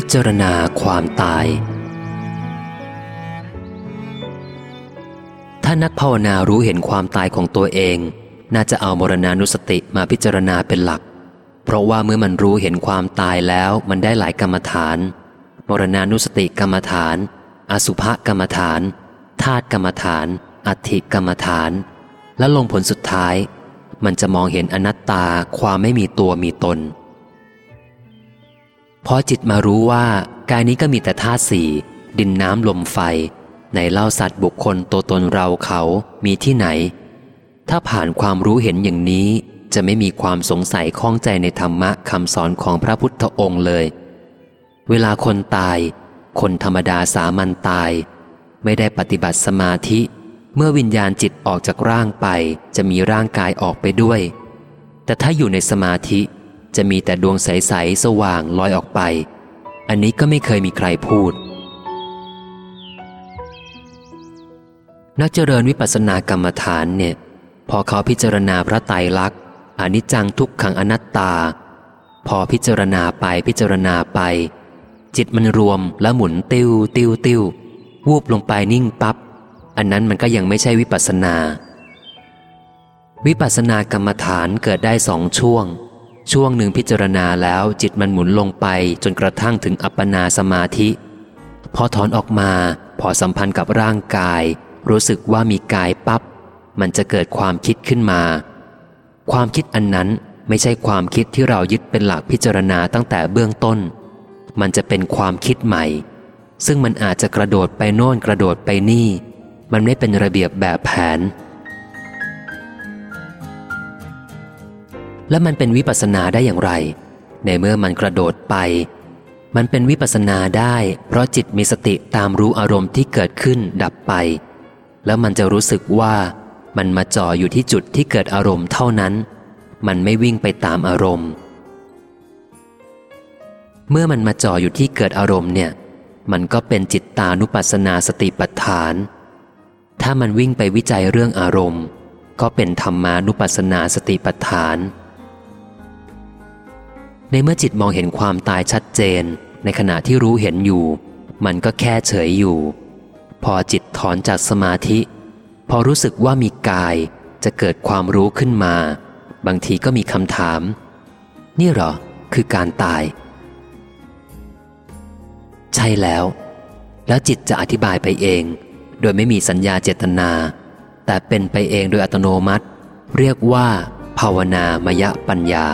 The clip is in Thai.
พิจารณาความตาย ถ้านักภาวนารู้เห็นความตายของตัวเอง น่าจะเอามรณานุสติมาพิจารณาเป็นหลัก เพราะว่าเมื่อมันรู้เห็นความตายแล้วมันได้หลายกรรมฐาน มรณานุสติกรรมฐาน อสุภกรรมฐานธาตุกรรมฐาน อัติกรรมฐาน และลงผลสุดท้าย มันจะมองเห็นอนัตตาความไม่มีตัวมีตน พอจิตมารู้ว่ากายนี้ก็มีแต่ธาตุสี่ดินน้ำลมไฟ ในเล่าสัตว์บุคคลตัวตนเราเขามีที่ไหน ถ้าผ่านความรู้เห็นอย่างนี้จะไม่มีความสงสัยข้องใจในธรรมะคำสอนของพระพุทธองค์เลย เวลาคนตาย คนธรรมดาสามัญตาย ไม่ได้ปฏิบัติสมาธิ เมื่อวิญญาณจิตออกจากร่างไป จะมีร่างกายออกไปด้วย แต่ถ้าอยู่ในสมาธิ จะมีแต่ดวงใส ๆ สว่างลอยออกไป อันนี้ก็ไม่เคยมีใครพูด นักเจริญวิปัสสนากรรมฐานเนี่ย พอเขาพิจารณาพระไตรลักษณ์อนิจจังทุกขังอนัตตา พอพิจารณาไปพิจารณาไป จิตมันรวมแล้วหมุนติ้วติ้วติ้ววูบลงไปนิ่งปับ๊บอันนั้นมันก็ยังไม่ใช่วิปัสสนา วิปัสสนากรรมฐานเกิดได้สองช่วง ช่วงหนึ่งพิจารณาแล้วจิตมันหมุนลงไปจนกระทั่งถึงอัปปนาสมาธิ พอถอนออกมา พอสัมพันธ์กับร่างกาย รู้สึกว่ามีกายปับ๊บมันจะเกิดความคิดขึ้นมา ความคิดอันนั้นไม่ใช่ความคิดที่เรายึดเป็นหลักพิจารณาตั้งแต่เบื้องต้น มันจะเป็นความคิดใหม่ ซึ่งมันอาจจะกระโดดไปโน่นกระโดดไปนี่ มันไม่เป็นระเบียบแบบแผน และมันเป็นวิปัสนาได้อย่างไร ในเมื่อมันกระโดดไป มันเป็นวิปัสนาได้ เพราะจิตมีสติตามรู้อารมณ์ที่เกิดขึ้นดับไป แล้วมันจะรู้สึกว่ามันมาจ่ออยู่ที่จุดที่เกิดอารมณ์เท่านั้น มันไม่วิ่งไปตามอารมณ์ เมื่อมันมาจ่ออยู่ที่เกิดอารมณ์เนี่ย มันก็เป็นจิตตานุปัสสนาสติปัฏฐาน ถ้ามันวิ่งไปวิจัยเรื่องอารมณ์ ก็เป็นธรรมานุปัสสนาสติปัฏฐาน ในเมื่อจิตมองเห็นความตายชัดเจน ในขณะที่รู้เห็นอยู่ มันก็แค่เฉยอยู่ พอจิตถอนจากสมาธิ พอรู้สึกว่ามีกายจะเกิดความรู้ขึ้นมา บางทีก็มีคำถาม นี่หรอ คือการตาย ใช่แล้ว แล้วจิตจะอธิบายไปเอง โดยไม่มีสัญญาเจตนา แต่เป็นไปเองโดยอัตโนมัติ เรียกว่า ภาวนามยปัญญา